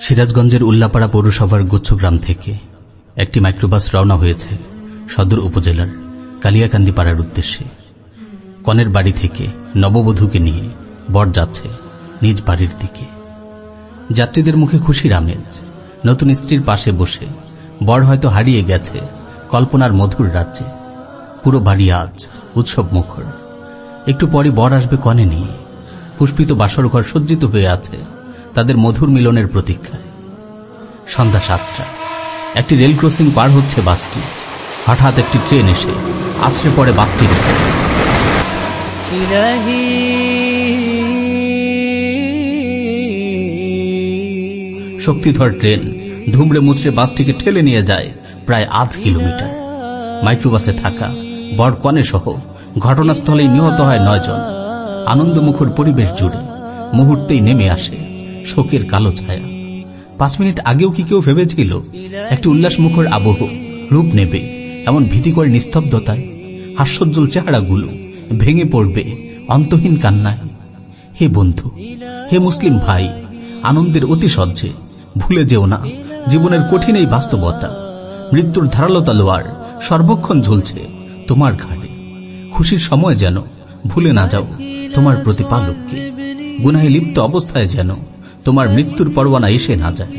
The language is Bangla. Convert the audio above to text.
সিরাজগঞ্জের উল্লাপাড়া পৌরসভার গুচ্ছগ্রাম থেকে একটি মাইক্রোবাস রওনা হয়েছে সদর উপজেলার কালিয়াকান্দি পাড়ার উদ্দেশ্যে। কনের বাড়ি থেকে নববধূকে নিয়ে বর যাচ্ছে নিজ বাড়ির দিকে। যাত্রীদের মুখে খুশির আমেজ। নতুন স্ত্রীর পাশে বসে। বর হয়তো হারিয়ে গেছে কল্পনার মধুর রাজ্যে। পুরো বাড়ি আজ উৎসব মুখর। একটু পরে বর আসবে কনে নিয়ে। পুষ্পিত বাসর ঘর সজ্জিত হয়ে আছে তাদের মধুর মিলনের প্রতীক্ষায়। সন্ধ্যা সাতটা। একটি রেল ক্রসিং পার হচ্ছে বাসটি। হঠাৎ একটি ট্রেন এসে আছড়ে পড়ে বাসটির শক্তিধর ট্রেন ধুমড়ে মুচড়ে বাসটিকে ঠেলে নিয়ে যায় প্রায় আধ কিলোমিটার। মাইক্রোবাসে থাকা বর কনে সহ ঘটনাস্থলেই নিহত হয় নয়জন আনন্দমুখর পরিবেশ জুড়ে মুহূর্তেই নেমে আসে শোকের কালো ছায়া। পাঁচ মিনিট আগেও কি কেউ ভেবেছিল একটি উল্লাসমুখর আবহ রূপ নেবে এমন ভীতিকর নিস্তব্ধতায়? হাস্যোজ্জ্বল চেহারাগুলো ভেঙে পড়বে অন্তহীন কান্নায়। হে বন্ধু, হে মুসলিম ভাই, আনন্দের অতি সহ্যে ভুলে যেও না। জীবনের কঠিন এই বাস্তবতা। মৃত্যুর ধারালতা লোয়ার, সর্বক্ষণ ঝুলছে তোমার ঘাটে খুশির সময় যেন ভুলে না যাও তোমার প্রতি পালককে গুনাহে লিপ্ত অবস্থায় যেন তোমার মৃত্যুর পরোয়ানা এসে না যায়।